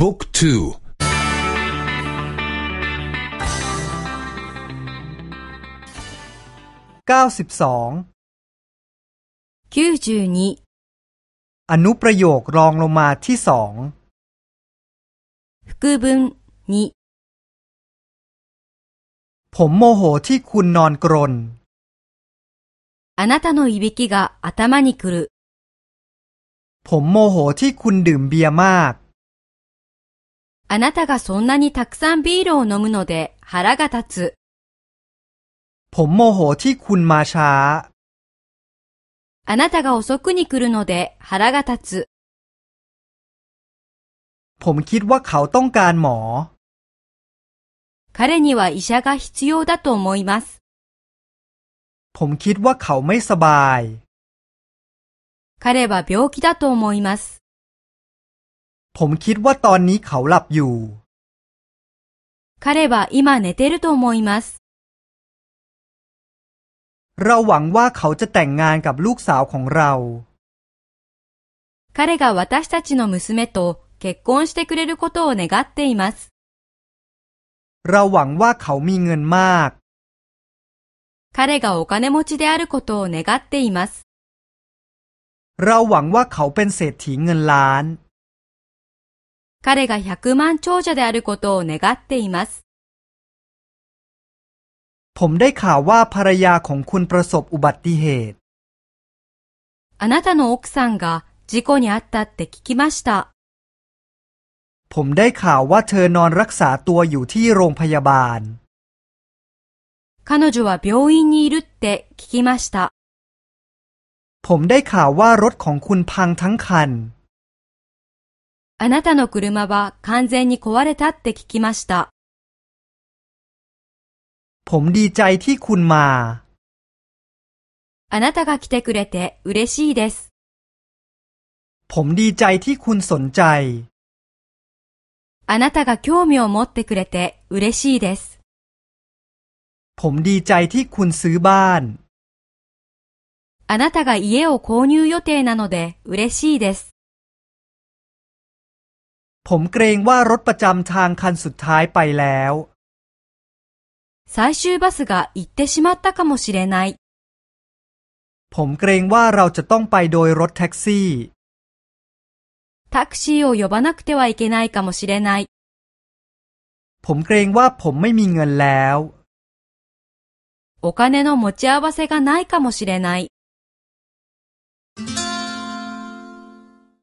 บุ๊กทูเก้าสิบสองอนุประโยครองลงมาที่สอง副文2ผมโมโหที่คุณนอนกรนあなたのいびきが頭にくる。ผมโมโหที่คุณดื่มเบียร์มาก あなたがそんなにたくさんビールを飲むので腹が立つ。ผมโมโหที่คุณมาช้าあなたが遅くに来るので腹が立つ。ผมคิดว่าเขาต้องการหมอ彼には医者が必要だと思います。ผมคิดว่าเขาไม่สบาย 彼は病気だと思います。 ผมคิดว่าตอนนี้เขาหลับอยู่彼は今寝てると思います。เราหวังว่าเขาจะแต่งงานกับลูกสาวของเรา彼が私たちの娘と結婚してくれることを願っています。เราหวังว่าเขามีเงินมาก彼がお金持ちであることを願っています。เราหวังว่าเขาเป็นเศรษฐีเงินล้าน。 彼が100万長者であることを願っています。ผมได้ข่าวว่าภรรยาของคุณประสบอุบัติเหตุ。あなたの奥さんが事故にあったって聞きました。ผมได้ข่าวว่าเธอนอนรักษาตัวอยู่ที่โรงพยาบาล彼女は病院にいるって聞きました。ผมได้ข่าวว่ารถของคุณพังทั้งคัน。 あなたの車は完全に壊れたって聞きました。ผมดีใจที่คุณมา。あなたが来てくれて嬉しいです。ผมดีใจที่คุณสนใจ。あなたが興味を持ってくれて嬉しいです。ผมดีใจที่คุณซื้อบ้านあなたが家を購入予定なので嬉しいです。 ผมเกรงว่ารถประจำทางคันสุดท้ายไปแล้ว最終バスが行ってしまったかもしれない。ผมเกรงว่าเราจะต้องไปโดยรถแท็กซี่タクシーを呼ばなくてはいけないかもしれない。ผมเกรงว่าผมไม่มีเงินแล้วお金の持ち合わせがないかもしれない。